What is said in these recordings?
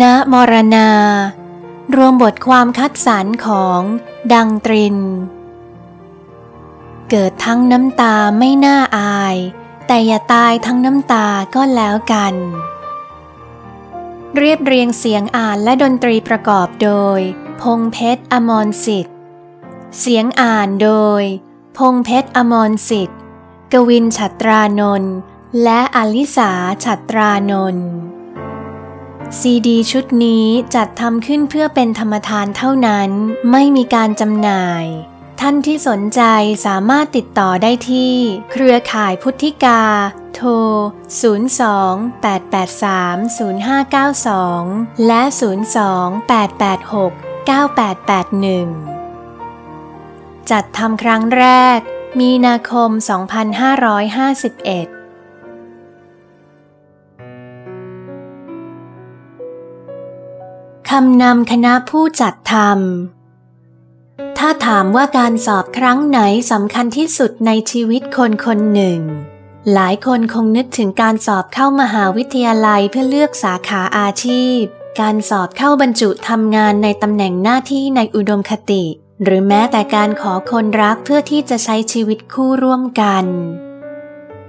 ณมรณา รวมบทความคัดสรรของดังตริน เกิดทั้งน้ำตาไม่น่าอาย แต่อย่าตายทั้งน้ำตาก็แล้วกัน เรียบเรียงเสียงอ่านและดนตรีประกอบโดย พงเพชรอมรสิทธิ์ เสียงอ่านโดย พงเพชรอมรสิทธิ์ กวินฉัตรานนท์และอลิสาฉัตรานนท์ ซีดีชุดนี้จัดทำขึ้นเพื่อเป็นธรรมทานเท่านั้น ไม่มีการจำหน่าย ท่านที่สนใจสามารถติดต่อได้ที่ เครือข่ายพุทธิกา โทร 02-883-0592 และ 02-886-9881 จัดทำครั้งแรก มีนาคม 2551 คำนำคณะผู้จัดทำถ้าถามว่าการสอบครั้งไหนสำคัญที่สุดในชีวิตคนคนหนึ่ง หลายคนคงนึกถึงการสอบเข้ามหาวิทยาลัยเพื่อเลือกสาขาอาชีพ การสอบเข้าบรรจุทำงานในตำแหน่งหน้าที่ในอุดมคติ หรือแม้แต่การขอคนรักเพื่อที่จะใช้ชีวิตคู่ร่วมกัน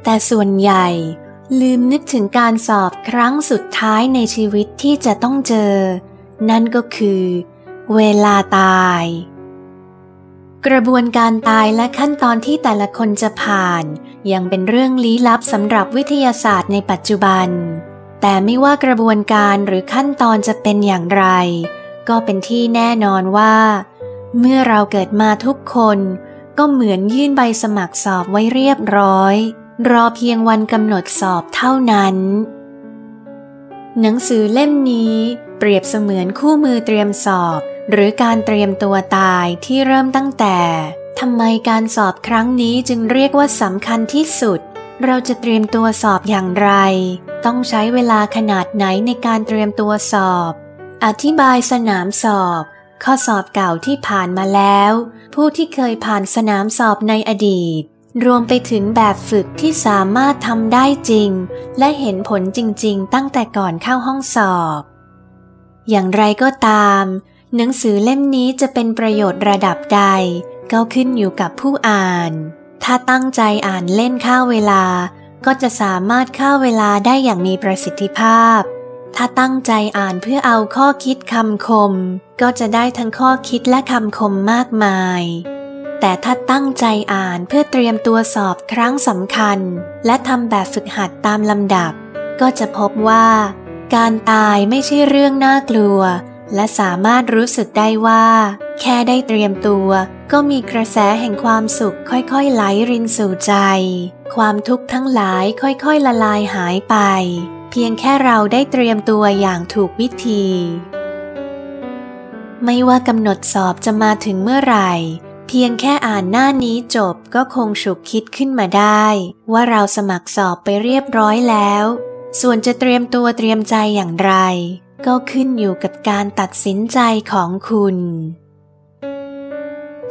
แต่ส่วนใหญ่ลืมนึกถึงการสอบครั้งสุดท้ายในชีวิตที่จะต้องเจอ นั่นก็คือ เวลาตาย กระบวนการตายและขั้นตอนที่แต่ละคนจะผ่าน ยังเป็นเรื่องลี้ลับสำหรับวิทยาศาสตร์ในปัจจุบัน แต่ไม่ว่ากระบวนการหรือขั้นตอนจะเป็นอย่างไร ก็เป็นที่แน่นอนว่า เมื่อเราเกิดมาทุกคนก็เหมือนยื่นใบสมัครสอบไว้เรียบร้อย รอเพียงวันกำหนดสอบเท่านั้น หนังสือเล่มนี้ เปรียบเสมือนคู่มือเตรียมสอบ หรือการเตรียมตัวตายที่เริ่มตั้งแต่ทำไมการสอบครั้งนี้จึงเรียกว่าสำคัญที่สุด เราจะเตรียมตัวสอบอย่างไร ต้องใช้เวลาขนาดไหนในการเตรียมตัวสอบ อธิบายสนามสอบ ข้อสอบเก่าที่ผ่านมาแล้ว ผู้ที่เคยผ่านสนามสอบในอดีต รวมไปถึงแบบฝึกที่สามารถทำได้จริง และเห็นผลจริง ๆ ตั้งแต่ก่อนเข้าห้องสอบ อย่างไรก็ตาม หนังสือเล่มนี้จะเป็นประโยชน์ระดับใด ก็ขึ้นอยู่กับผู้อ่าน ถ้าตั้งใจอ่านเล่นค่าเวลา ก็จะสามารถค่าเวลาได้อย่างมีประสิทธิภาพ ถ้าตั้งใจอ่านเพื่อเอาข้อคิดคำคม ก็จะได้ทั้งข้อคิดและคำคมมากมาย แต่ถ้าตั้งใจอ่านเพื่อเตรียมตัวสอบครั้งสำคัญ และทำแบบฝึกหัดตามลำดับ ก็จะพบว่า การตายไม่ใช่เรื่องน่ากลัว และสามารถรู้สึกได้ว่า แค่ได้เตรียมตัว ก็มีกระแสแห่งความสุขค่อยๆไหลรินสู่ใจ ความทุกข์ทั้งหลายค่อยๆละลายหายไป เพียงแค่เราได้เตรียมตัวอย่างถูกวิธี ไม่ว่ากำหนดสอบจะมาถึงเมื่อไหร่เพียงแค่อ่านหน้านี้จบก็คงฉุกคิดขึ้นมาได้ ว่าเราสมัครสอบไปเรียบร้อยแล้ว ส่วนจะเตรียมตัวเตรียมใจอย่างไร ก็ขึ้นอยู่กับการตัดสินใจของคุณ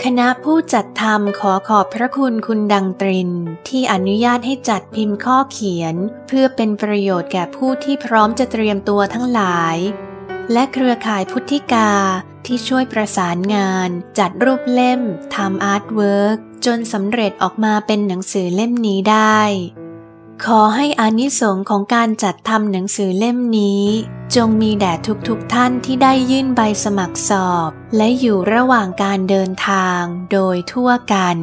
คณะผู้จัดทำขอขอบพระคุณคุณดังตริน ที่อนุญาตให้จัดพิมพ์ข้อเขียน เพื่อเป็นประโยชน์แก่ผู้ที่พร้อมจะเตรียมตัวทั้งหลาย และเครือข่ายพุทธิกาที่ช่วยประสานงาน จัดรูปเล่มทำอาร์ตเวิร์กจนสำเร็จออกมาเป็นหนังสือเล่มนี้ได้ ขอให้อานิสงส์ของการจัดทำหนังสือเล่มนี้ จงมีแด่ทุกๆทท่านที่ได้ยื่นใบสมัครสอบ และอยู่ระหว่างการเดินทางโดยทั่วกัน